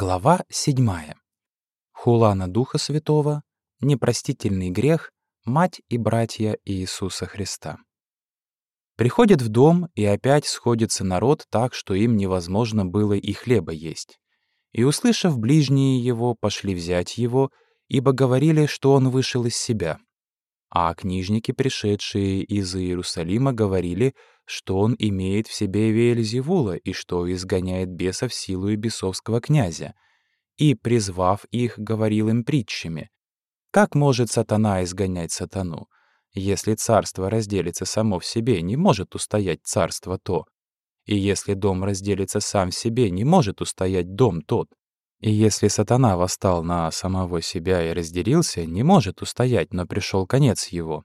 Глава 7. Хула на Духа Святого, непростительный грех, мать и братья Иисуса Христа. Приходит в дом, и опять сходится народ так, что им невозможно было и хлеба есть. И, услышав ближние его, пошли взять его, ибо говорили, что он вышел из себя. А книжники, пришедшие из Иерусалима, говорили, что он имеет в себе Веельзевула и что изгоняет бесов силою бесовского князя. И, призвав их, говорил им притчами. Как может сатана изгонять сатану? Если царство разделится само в себе, не может устоять царство то. И если дом разделится сам в себе, не может устоять дом тот. И если сатана восстал на самого себя и разделился, не может устоять, но пришел конец его.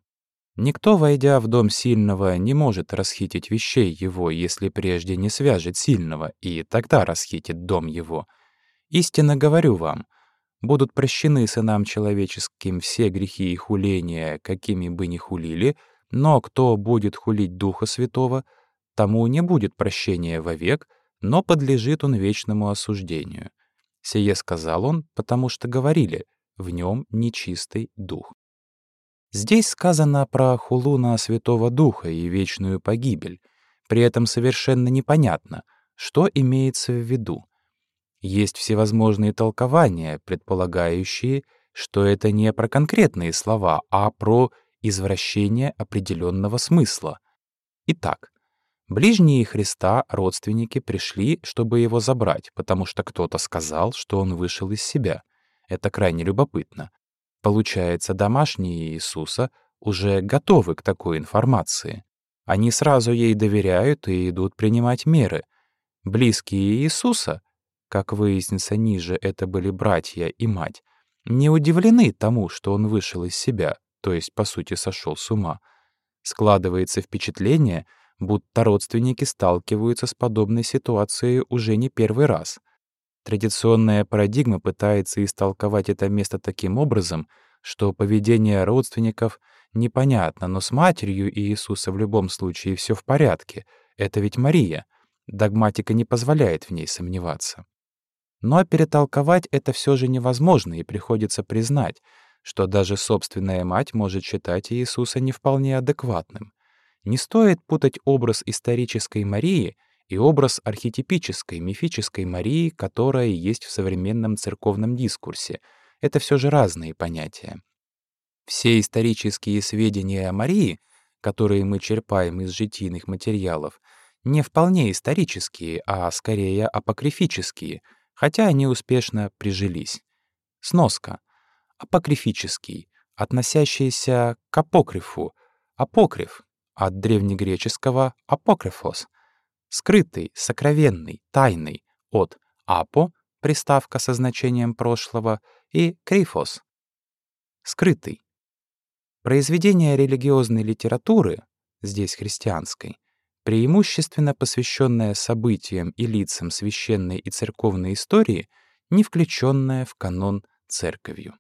Никто, войдя в дом сильного, не может расхитить вещей его, если прежде не свяжет сильного, и тогда расхитит дом его. Истинно говорю вам, будут прощены сынам человеческим все грехи и хуления, какими бы ни хулили, но кто будет хулить Духа Святого, тому не будет прощения вовек, но подлежит он вечному осуждению. Сие сказал он, потому что говорили, в нем нечистый дух. Здесь сказано про хулу на Святого Духа и вечную погибель. При этом совершенно непонятно, что имеется в виду. Есть всевозможные толкования, предполагающие, что это не про конкретные слова, а про извращение определенного смысла. Итак, ближние Христа, родственники, пришли, чтобы его забрать, потому что кто-то сказал, что он вышел из себя. Это крайне любопытно. Получается, домашние Иисуса уже готовы к такой информации. Они сразу ей доверяют и идут принимать меры. Близкие Иисуса, как выяснится ниже, это были братья и мать, не удивлены тому, что он вышел из себя, то есть, по сути, сошел с ума. Складывается впечатление, будто родственники сталкиваются с подобной ситуацией уже не первый раз — Традиционная парадигма пытается истолковать это место таким образом, что поведение родственников непонятно, но с матерью Иисуса в любом случае все в порядке. Это ведь Мария. Догматика не позволяет в ней сомневаться. Но перетолковать это все же невозможно, и приходится признать, что даже собственная мать может считать Иисуса не вполне адекватным. Не стоит путать образ исторической Марии — и образ архетипической, мифической Марии, которая есть в современном церковном дискурсе. Это все же разные понятия. Все исторические сведения о Марии, которые мы черпаем из житийных материалов, не вполне исторические, а скорее апокрифические, хотя они успешно прижились. Сноска. Апокрифический, относящийся к апокрифу. Апокриф от древнегреческого апокрифос — скрытый, сокровенный, тайный, от «апо» — приставка со значением прошлого, и «крифос» — скрытый. Произведения религиозной литературы, здесь христианской, преимущественно посвященное событиям и лицам священной и церковной истории, не включенное в канон церковью.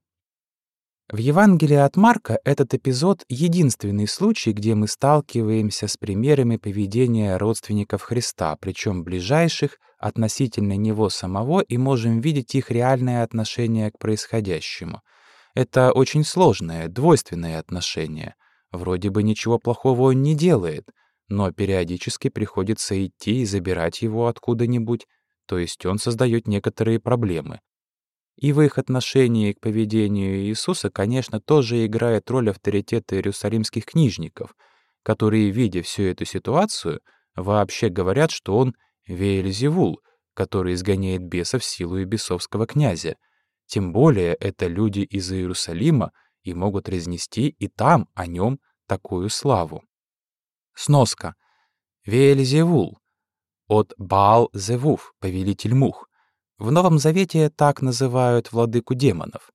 В Евангелии от Марка этот эпизод — единственный случай, где мы сталкиваемся с примерами поведения родственников Христа, причем ближайших относительно Него самого, и можем видеть их реальное отношение к происходящему. Это очень сложное, двойственное отношение. Вроде бы ничего плохого он не делает, но периодически приходится идти и забирать его откуда-нибудь, то есть он создает некоторые проблемы. И в их отношении к поведению Иисуса, конечно, тоже играет роль авторитета иерусалимских книжников, которые, видя всю эту ситуацию, вообще говорят, что он Веельзевул, который изгоняет бесов силу и бесовского князя. Тем более это люди из Иерусалима и могут разнести и там о нем такую славу. Сноска. Веельзевул. От Баал-Зевуф, повелитель мух. В Новом Завете так называют владыку демонов.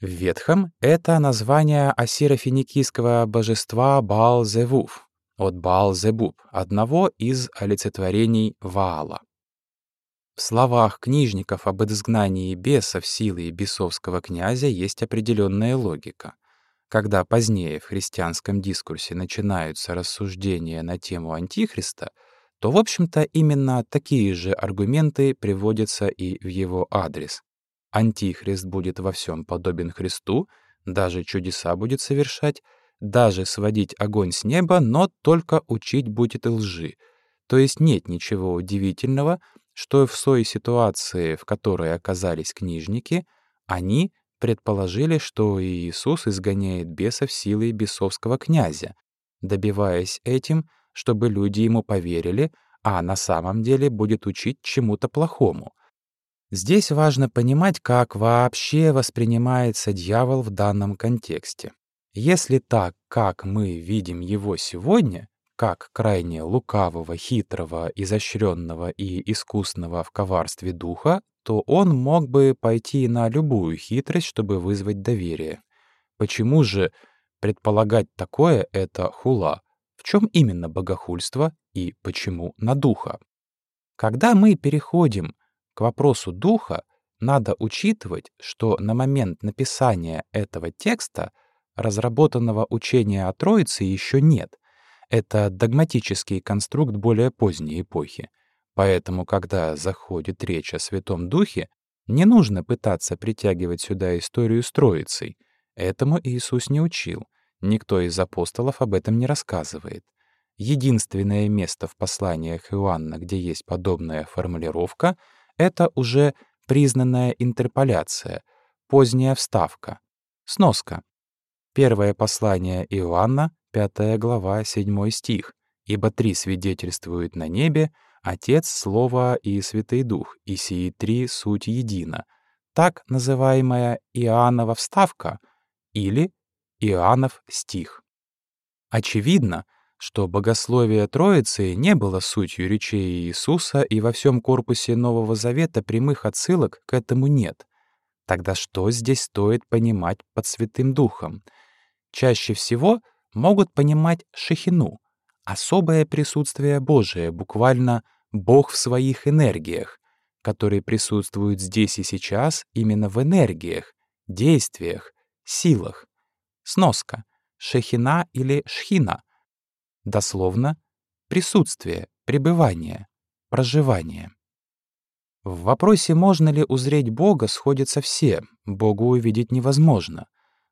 В Ветхом — это название ассиро-финикийского божества Баал-Зевуф, от Баал-Зебуб, одного из олицетворений Ваала. В словах книжников об изгнании бесов силы бесовского князя есть определенная логика. Когда позднее в христианском дискурсе начинаются рассуждения на тему Антихриста — то, в общем-то, именно такие же аргументы приводятся и в его адрес. Антихрист будет во всем подобен Христу, даже чудеса будет совершать, даже сводить огонь с неба, но только учить будет лжи. То есть нет ничего удивительного, что в той ситуации, в которой оказались книжники, они предположили, что Иисус изгоняет бесов силой бесовского князя, добиваясь этим, чтобы люди ему поверили, а на самом деле будет учить чему-то плохому. Здесь важно понимать, как вообще воспринимается дьявол в данном контексте. Если так, как мы видим его сегодня, как крайне лукавого, хитрого, изощренного и искусного в коварстве духа, то он мог бы пойти на любую хитрость, чтобы вызвать доверие. Почему же предполагать такое — это хула? В чем именно богохульство и почему на духа? Когда мы переходим к вопросу духа, надо учитывать, что на момент написания этого текста — разработанного учения о Троице еще нет. Это догматический конструкт более поздней эпохи. Поэтому, когда заходит речь о Святом Духе, не нужно пытаться притягивать сюда историю с Троицей. Этому Иисус не учил. Никто из апостолов об этом не рассказывает. Единственное место в посланиях Иоанна, где есть подобная формулировка, это уже признанная интерполяция, поздняя вставка. Сноска. Первое послание Иоанна, 5 глава, 7 стих. «Ибо три свидетельствуют на небе, Отец, Слово и Святый Дух, и сии три суть едино». Так называемая Иоаннова вставка или Иоаннов стих. Очевидно, что богословие Троицы не было сутью речей Иисуса, и во всем корпусе Нового Завета прямых отсылок к этому нет. Тогда что здесь стоит понимать под Святым Духом — чаще всего могут понимать шахину — особое присутствие Божие, буквально «Бог в своих энергиях», которые присутствуют здесь и сейчас именно в энергиях, действиях, силах. Сноска. Шехина или шхина. Дословно присутствие, пребывание, проживание. В вопросе, можно ли узреть Бога, сходятся все. Богу увидеть невозможно.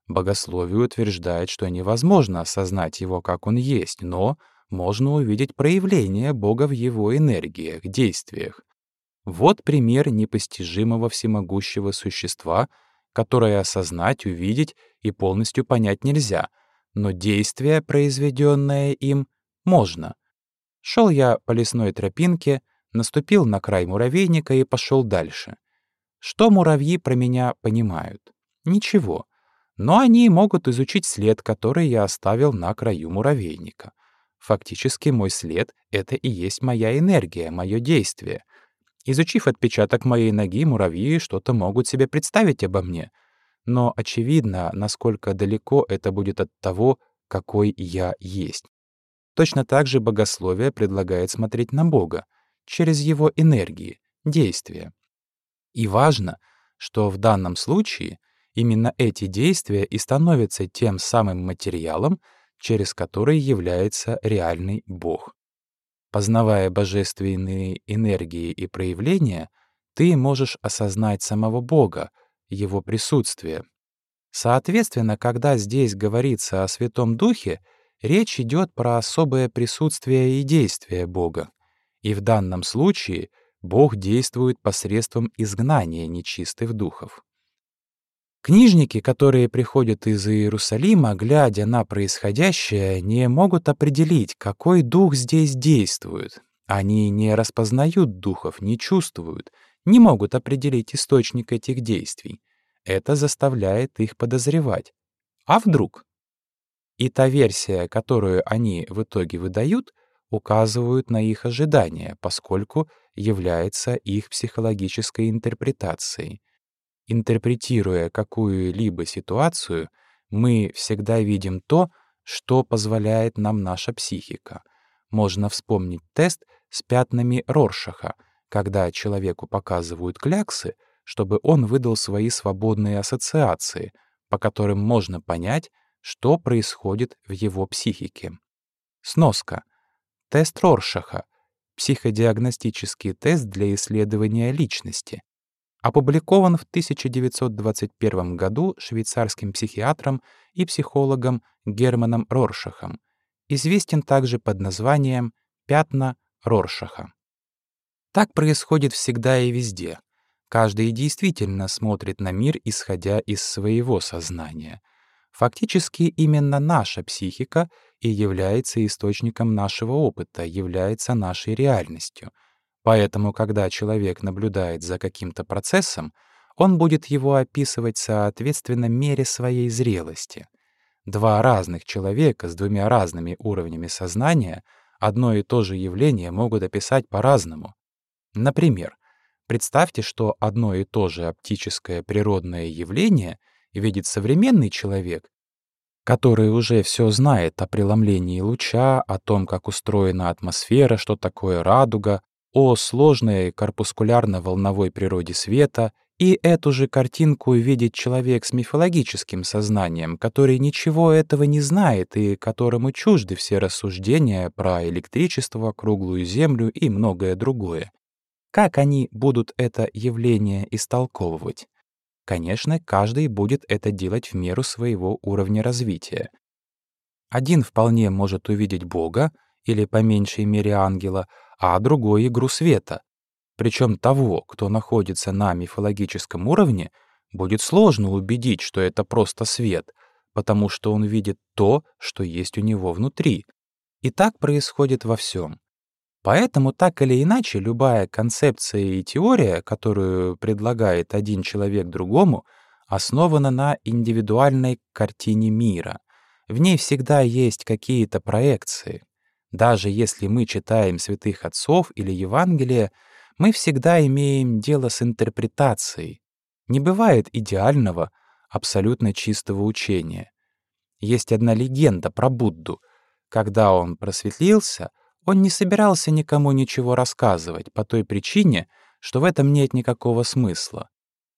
Богословие утверждает, что невозможно осознать его, как он есть, но можно увидеть проявление Бога в его энергиях, действиях. Вот пример непостижимого всемогущего существа, которое осознать, увидеть и полностью понять нельзя, но действие, произведенное им, можно. Шел я по лесной тропинке, наступил на край муравейника и пошел дальше. Что муравьи про меня понимают? Ничего. Но они могут изучить след, который я оставил на краю муравейника. Фактически мой след — это и есть моя энергия, мое действие. Изучив отпечаток моей ноги, муравьи что-то могут себе представить обо мне. Но очевидно, насколько далеко это будет от того, какой я есть. Точно так же богословие предлагает смотреть на Бога через его энергии, действия. И важно, что в данном случае — Именно эти действия и становятся тем самым материалом, через который является реальный Бог. Познавая божественные энергии и проявления, ты можешь осознать самого Бога, Его присутствие. Соответственно, когда здесь говорится о Святом Духе, речь идет про особое присутствие и действие Бога. И в данном случае Бог действует посредством изгнания нечистых духов. Книжники, которые приходят из Иерусалима, глядя на происходящее, не могут определить, какой дух здесь действует. Они не распознают духов, не чувствуют, не могут определить источник этих действий. Это заставляет их подозревать. А вдруг? И та версия, которую они в итоге выдают, указывают на их ожидания, поскольку является их психологической интерпретацией. Интерпретируя какую-либо ситуацию, мы всегда видим то, что позволяет нам наша психика. Можно вспомнить тест с пятнами Роршаха, когда человеку показывают кляксы, чтобы он выдал свои свободные ассоциации, по которым можно понять, что происходит в его психике. Сноска. Тест Роршаха психодиагностический тест для исследования личности. Опубликован в 1921 году швейцарским психиатром и психологом Германом Роршахом. Известен также под названием «Пятна Роршаха». Так происходит всегда и везде. Каждый действительно смотрит на мир, исходя из своего сознания. Фактически именно наша психика и является источником нашего опыта, является нашей реальностью. Поэтому, когда человек наблюдает за каким-то процессом, он будет его описывать соответственно мере своей зрелости. Два разных человека с двумя разными уровнями сознания одно и то же явление могут описать по-разному. Например, представьте, что одно и то же оптическое природное явление видит современный человек, который уже все знает о преломлении луча, о том, как устроена атмосфера, что такое радуга, о сложной корпускулярно-волновой природе света, и эту же картинку видит человек с мифологическим сознанием, который ничего этого не знает и которому чужды все рассуждения про электричество, круглую землю и многое другое. Как они будут это явление истолковывать? Конечно, каждый будет это делать в меру своего уровня развития. Один вполне может увидеть Бога, или по меньшей мере ангела, а другой — игру света. Причем того, кто находится на мифологическом уровне, будет сложно убедить, что это просто свет, потому что он видит то, что есть у него внутри. И так происходит во всем. Поэтому так или иначе любая концепция и теория, которую предлагает один человек другому, основана на индивидуальной картине мира. В ней всегда есть какие-то проекции. Даже если мы читаем святых отцов или Евангелие, мы всегда имеем дело с интерпретацией. Не бывает идеального, абсолютно чистого учения. Есть одна легенда про Будду. Когда он просветлился — он не собирался никому ничего рассказывать по той причине, что в этом нет никакого смысла.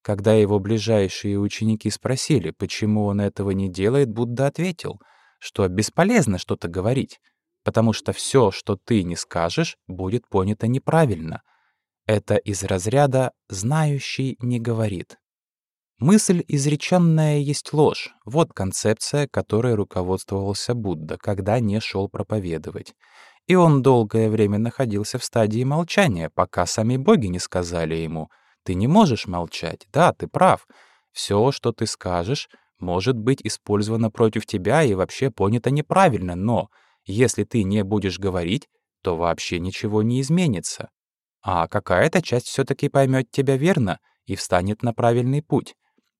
Когда его ближайшие ученики спросили, почему он этого не делает, Будда ответил, что бесполезно что-то говорить, потому что все, что ты не скажешь, будет понято неправильно. Это из разряда «знающий не говорит». Мысль, изреченная, есть ложь. Вот концепция, которой руководствовался Будда, когда не шел проповедовать и он долгое время находился в стадии молчания, пока сами боги не сказали ему «Ты не можешь молчать, да, ты прав. Все, что ты скажешь, может быть использовано против тебя и вообще понято неправильно, но если ты не будешь говорить, то вообще ничего не изменится. А какая-то часть все таки поймет тебя верно и встанет на правильный путь.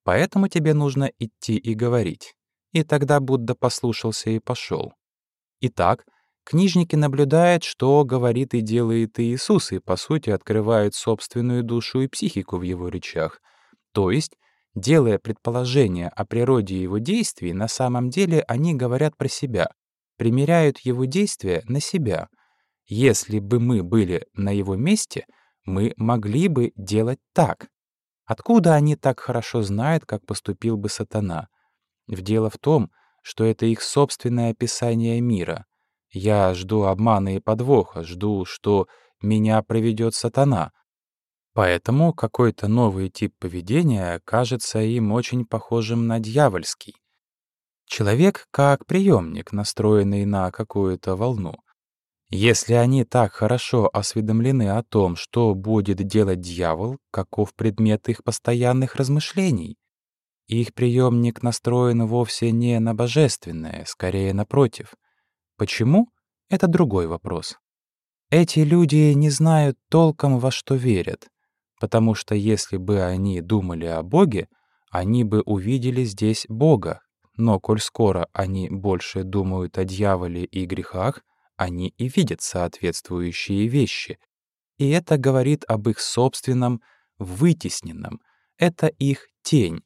Поэтому тебе нужно идти и говорить». И тогда Будда послушался и пошел. Итак, Книжники наблюдают, что говорит и делает Иисус, и, по сути, открывают собственную душу и психику в его речах. То есть, делая предположения о природе его действий, на самом деле они говорят про себя, примеряют его действия на себя. Если бы мы были на его месте, мы могли бы делать так. Откуда они так хорошо знают, как поступил бы сатана? В Дело в том, что это их собственное описание мира — я жду обмана и подвоха, жду, что меня проведет сатана. Поэтому какой-то новый тип поведения кажется им очень похожим на дьявольский. Человек как приемник, настроенный на какую-то волну. Если они так хорошо осведомлены о том, что будет делать дьявол, каков предмет их постоянных размышлений? Их приемник настроен вовсе не на божественное, скорее напротив. Почему? Это другой вопрос. Эти люди не знают толком, во что верят, потому что если бы они думали о Боге, они бы увидели здесь Бога, но коль скоро они больше думают о дьяволе и грехах, они и видят соответствующие вещи. И это говорит об их собственном вытесненном. Это их тень.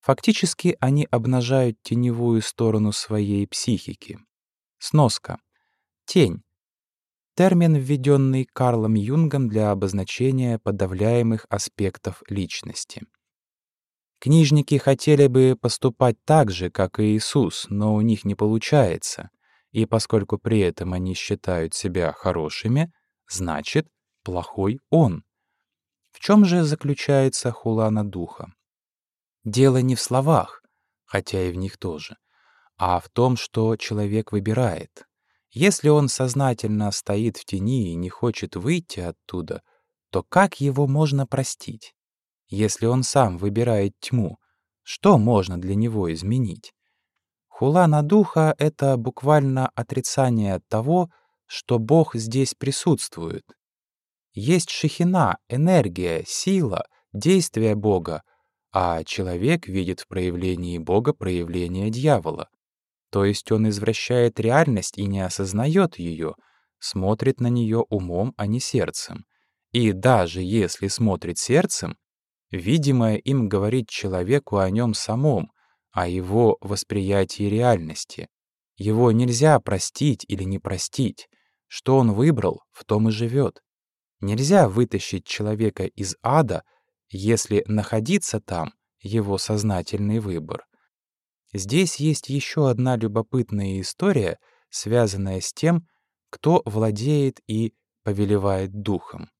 Фактически они обнажают теневую сторону своей психики. Сноска. Тень. Термин, введенный Карлом Юнгом для обозначения подавляемых аспектов личности. Книжники хотели бы поступать так же, как и Иисус, но у них не получается. И поскольку при этом они считают себя хорошими, значит, плохой он. В чем же заключается хулана духа? Дело не в словах, хотя и в них тоже, а в том, что человек выбирает. Если он сознательно стоит в тени и не хочет выйти оттуда, то как его можно простить? Если он сам выбирает тьму, что можно для него изменить? Хулана духа — это буквально отрицание того, что Бог здесь присутствует. Есть шихина, энергия, сила, действие Бога, а человек видит в проявлении Бога проявление дьявола. То есть он извращает реальность и не осознает ее, смотрит на нее умом, а не сердцем. И даже если смотрит сердцем, видимое им говорит человеку о нем самом, о его восприятии реальности. Его нельзя простить или не простить. Что он выбрал, в том и живет. Нельзя вытащить человека из ада, если находиться там — его сознательный выбор. Здесь есть еще одна любопытная история, связанная с тем, кто владеет и повелевает духом.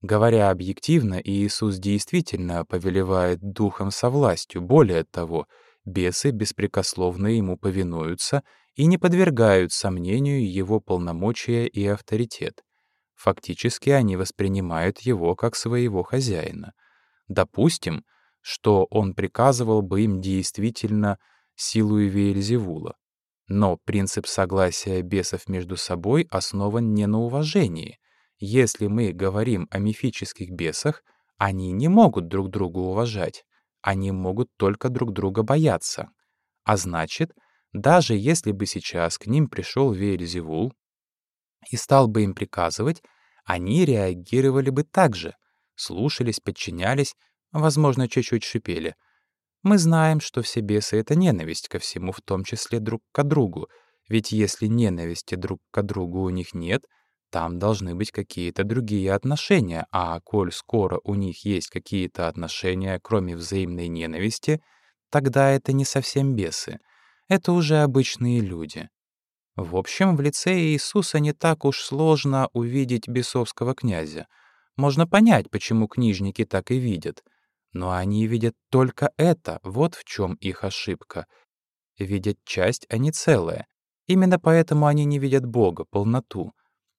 Говоря объективно, Иисус действительно повелевает духом со властью. Более того, бесы беспрекословно ему повинуются и не подвергают сомнению его полномочия и авторитет. Фактически они воспринимают его как своего хозяина. Допустим, что он приказывал бы им действительно силу Веельзевула. Но принцип согласия бесов между собой основан не на уважении. Если мы говорим о мифических бесах, они не могут друг друга уважать, они могут только друг друга бояться. А значит, даже если бы сейчас к ним пришел Веельзевул и стал бы им приказывать, они реагировали бы так же, слушались, подчинялись, возможно, чуть-чуть шипели. Мы знаем, что все бесы — это ненависть ко всему, в том числе друг к другу, ведь если ненависти друг к другу у них нет, там должны быть какие-то другие отношения, а коль скоро у них есть какие-то отношения, кроме взаимной ненависти, тогда это не совсем бесы, это уже обычные люди. В общем, в лице Иисуса не так уж сложно увидеть бесовского князя. Можно понять, почему книжники так и видят. Но они видят только это, вот в чем их ошибка. Видят часть, а не целое. Именно поэтому они не видят Бога, полноту.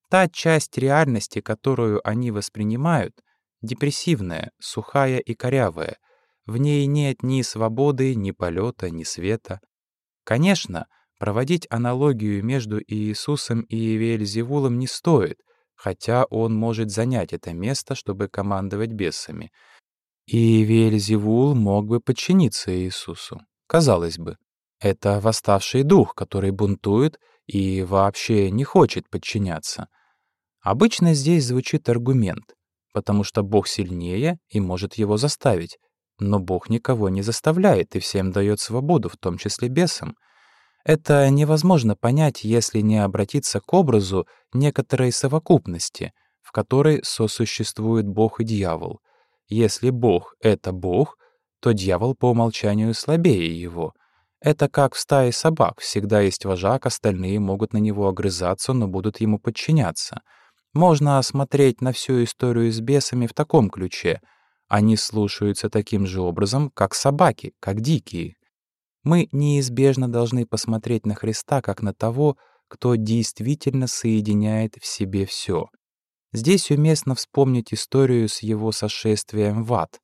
Та часть реальности, которую они воспринимают, депрессивная, сухая и корявая. В ней нет ни свободы, ни полета, ни света. Конечно, Проводить аналогию между Иисусом и Веельзевулом не стоит, хотя он может занять это место, чтобы командовать бесами. И Веельзевул мог бы подчиниться Иисусу. Казалось бы, это восставший дух, который бунтует и вообще не хочет подчиняться. Обычно здесь звучит аргумент, потому что Бог сильнее и может его заставить. Но Бог никого не заставляет и всем дает свободу, в том числе бесам — это невозможно понять, если не обратиться к образу некоторой совокупности, в которой сосуществует Бог и дьявол. Если Бог — это Бог, то дьявол по умолчанию слабее его. Это как в стае собак, всегда есть вожак, остальные могут на него огрызаться, но будут ему подчиняться. Можно осмотреть на всю историю с бесами в таком ключе. Они слушаются таким же образом, как собаки, как дикие. Мы неизбежно должны посмотреть на Христа как на того, кто действительно соединяет в себе все. Здесь уместно вспомнить историю с его сошествием в ад.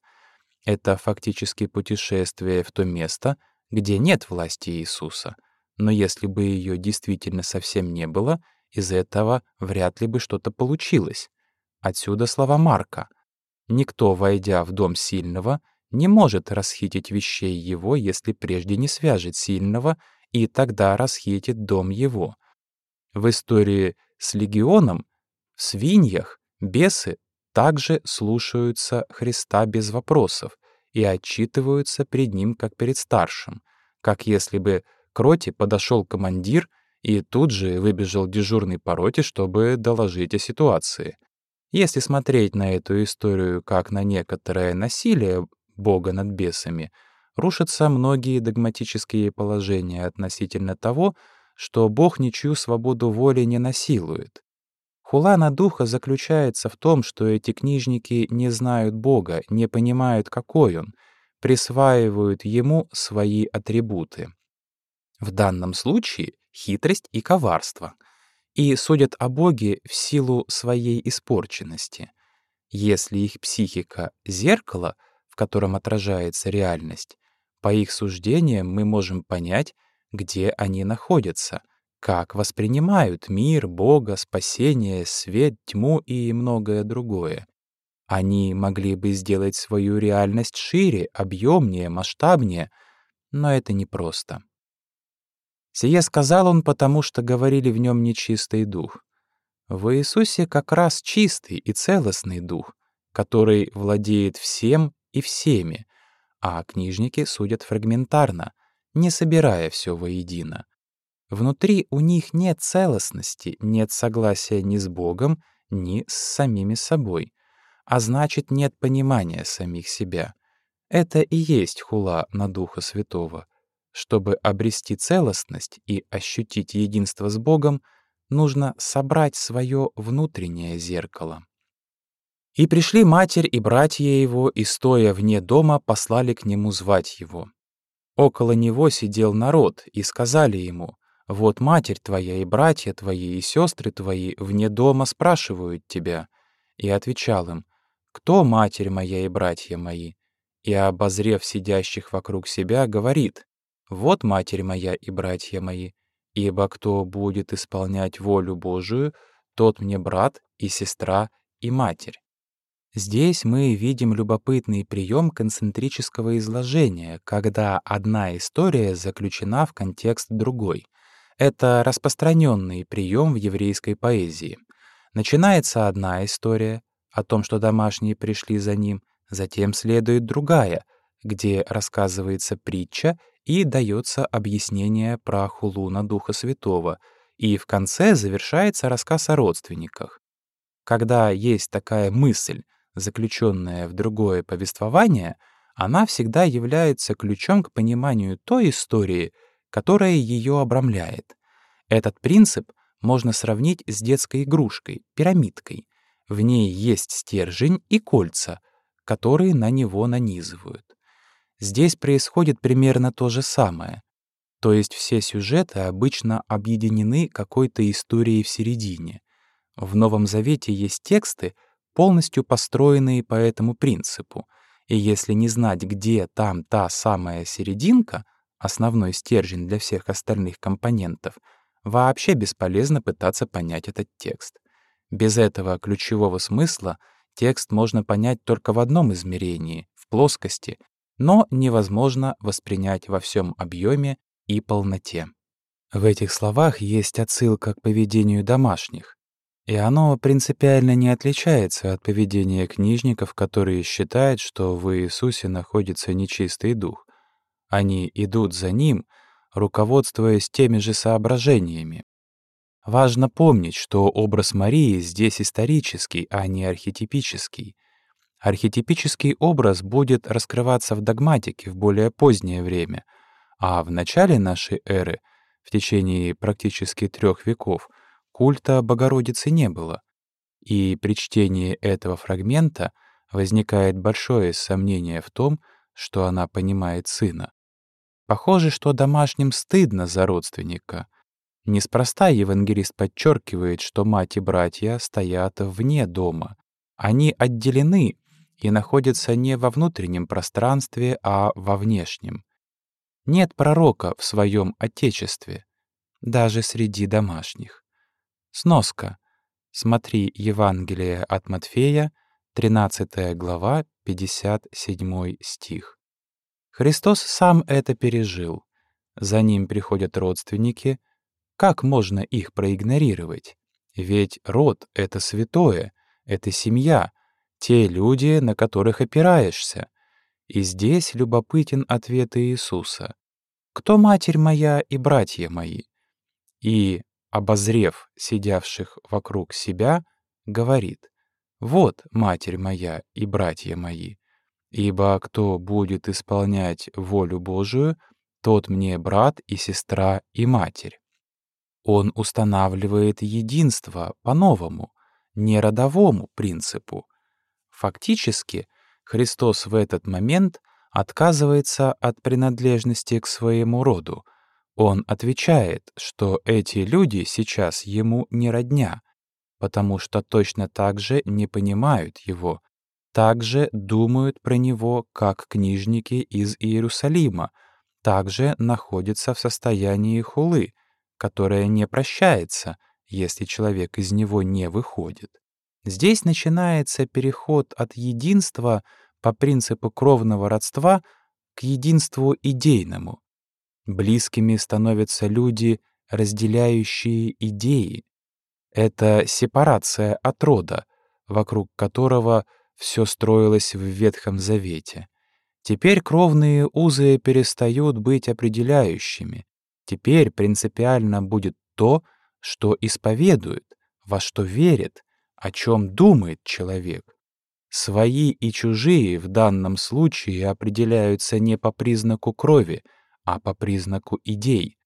Это фактически путешествие в то место, где нет власти Иисуса. Но если бы ее действительно совсем не было, из этого вряд ли бы что-то получилось. Отсюда слова Марка. «Никто, войдя в дом сильного, не может расхитить вещей его, если прежде не свяжет сильного, и тогда расхитит дом его. В истории с легионом, в свиньях, бесы также слушаются Христа без вопросов и отчитываются пред ним, как перед старшим, как если бы к роте подошел командир и тут же выбежал дежурный по роте, чтобы доложить о ситуации. Если смотреть на эту историю как на некоторое насилие Бога над бесами, рушатся многие догматические положения относительно того, что Бог ничью свободу воли не насилует. Хула на духа заключается в том, что эти книжники не знают Бога, не понимают, какой Он, присваивают Ему свои атрибуты. В данном случае хитрость и коварство, и судят о Боге в силу своей испорченности. Если их психика — зеркало, в котором отражается реальность, по их суждениям мы можем понять, где они находятся — как воспринимают мир, Бога, спасение, свет, тьму и многое другое. Они могли бы сделать свою реальность шире, объемнее, масштабнее, но это непросто. Сие сказал он, потому что говорили в нем нечистый дух. В Иисусе как раз чистый и целостный дух, который владеет всем и всеми, а книжники судят фрагментарно, не собирая все воедино. Внутри у них нет целостности, нет согласия ни с Богом, ни с самими собой, а значит, нет понимания самих себя. Это и есть хула на Духа Святого. Чтобы обрести целостность и ощутить единство с Богом, нужно собрать свое внутреннее зеркало. И пришли матерь и братья его, и, стоя вне дома, послали к нему звать его. Около него сидел народ, и сказали ему, вот матерь твоя и братья твои и сестры твои вне дома спрашивают тебя. И отвечал им, кто матерь моя и братья мои? И, обозрев сидящих вокруг себя, говорит, вот матерь моя и братья мои, ибо кто будет исполнять волю Божию, тот мне брат и сестра и матерь. Здесь мы видим любопытный прием концентрического изложения, когда одна история заключена в контекст другой. Это распространенный прием в еврейской поэзии. Начинается одна история о том, что домашние пришли за ним, затем следует другая, где рассказывается притча и дается объяснение про хулуна Духа Святого, и в конце завершается рассказ о родственниках. Когда есть такая мысль, заключенная в другое повествование, она всегда является ключом к пониманию той истории, которая ее обрамляет. Этот принцип можно сравнить с детской игрушкой, пирамидкой. В ней есть стержень и кольца, которые на него нанизывают. Здесь происходит примерно то же самое. То есть все сюжеты обычно объединены какой-то историей в середине. В Новом Завете есть тексты, полностью построенные по этому принципу, и если не знать, где там та самая серединка — основной стержень для всех остальных компонентов, вообще бесполезно пытаться понять этот текст. Без этого ключевого смысла текст можно понять только в одном измерении, в плоскости, но невозможно воспринять во всем объеме и полноте. В этих словах есть отсылка к поведению домашних, и оно принципиально не отличается от поведения книжников, которые считают, что в Иисусе находится нечистый дух. Они идут за ним, руководствуясь теми же соображениями. Важно помнить, что образ Марии здесь исторический, а не архетипический. Архетипический образ будет раскрываться в догматике в более позднее время, а в начале нашей эры, в течение практически трех веков, культа Богородицы не было. И при чтении этого фрагмента возникает большое сомнение в том, что она понимает сына. Похоже, что домашним стыдно за родственника. Неспроста евангелист подчеркивает, что мать и братья стоят вне дома. Они отделены и находятся не во внутреннем пространстве, а во внешнем. Нет пророка в своем отечестве, даже среди домашних. Сноска. Смотри Евангелие от Матфея, 13 глава, 57 стих. Христос сам это пережил. За ним приходят родственники. Как можно их проигнорировать? Ведь род — это святое, это семья, те люди, на которых опираешься. И здесь любопытен ответ Иисуса. «Кто матерь моя и братья мои?» И, обозрев сидявших вокруг себя, говорит, «Вот матерь моя и братья мои». Ибо кто будет исполнять волю Божию, тот мне брат и сестра и матерь. Он устанавливает единство по-новому, не родовому принципу. Фактически, Христос в этот момент отказывается от принадлежности к своему роду. Он отвечает, что эти люди сейчас ему не родня, потому что точно так же не понимают его, также думают про него как книжники из Иерусалима, также находятся в состоянии хулы, которая не прощается, если человек из него не выходит. Здесь начинается переход от единства по принципу кровного родства к единству идейному. Близкими становятся люди, разделяющие идеи. Это сепарация от рода, вокруг которого все строилось в Ветхом Завете. Теперь кровные узы перестают быть определяющими. Теперь принципиально будет то, что исповедует, во что верит, о чем думает человек. Свои и чужие в данном случае определяются не по признаку крови, а по признаку идей.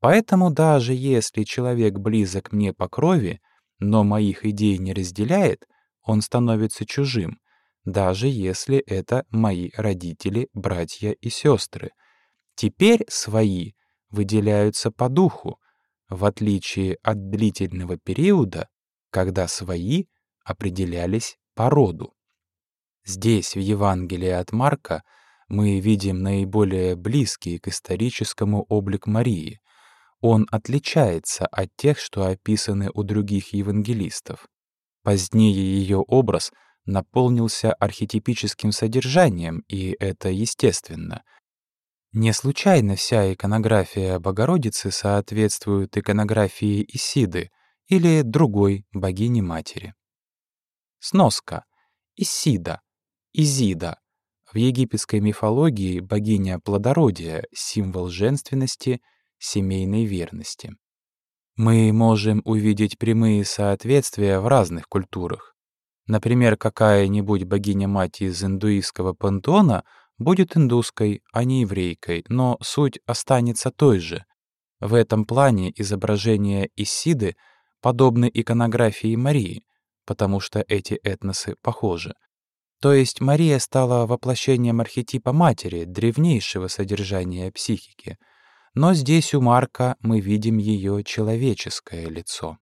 Поэтому даже если человек близок мне по крови, но моих идей не разделяет, он становится чужим, даже если это мои родители, братья и сестры. Теперь свои выделяются по духу, в отличие от длительного периода, когда свои определялись по роду. Здесь, в Евангелии от Марка, мы видим наиболее близкий к историческому облик Марии. Он отличается от тех, что описаны у других евангелистов. Позднее ее образ наполнился архетипическим содержанием, и это естественно. Не случайно вся иконография Богородицы соответствует иконографии Исиды или другой богини-матери. Сноска. Исида. Изида. В египетской мифологии богиня плодородия, символ женственности, семейной верности. Мы можем увидеть прямые соответствия в разных культурах. Например, какая-нибудь богиня-мать из индуистского пантеона будет индусской, а не еврейкой, но суть останется той же. В этом плане изображения Исиды подобны иконографии Марии, потому что эти этносы похожи. То есть Мария стала воплощением архетипа матери, древнейшего содержания психики — но здесь у Марка мы видим ее человеческое лицо.